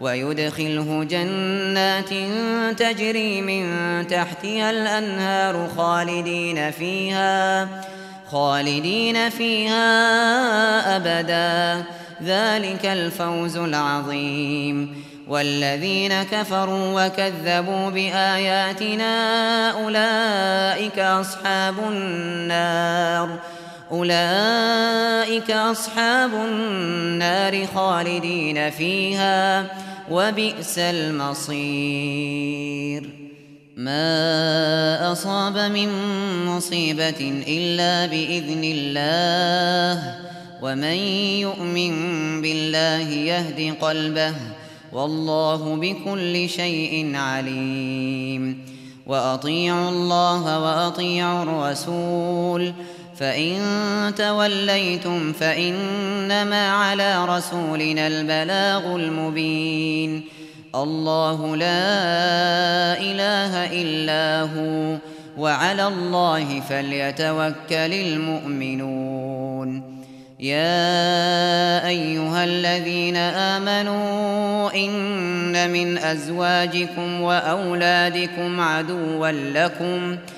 ويدخله جنات تجري من تحتها الأنهار خالدين فيها خالدين فيها أبدا. ذلك الفوز العظيم. والذين كفروا وكذبوا بآياتنا أولئك أصحاب النار. أولئك أصحاب النار خالدين فيها. خالدين وبئس المصير. ما أصاب من مصيبة إلا بإذن الله. ومن يؤمن بالله يهدي قلبه. والله بكل شيء عليم. وأطيعوا الله وأطيعوا الرسول. وأطيعوا فإن توليتم فإنما على رسولنا البلاغ المبين الله لا إله إلا هو وعلى الله فليتوكل المؤمنون يا أيها الذين آمنوا إن من أزواجكم وأولادكم عدوا لكم فَاحْذَرُوهُمْ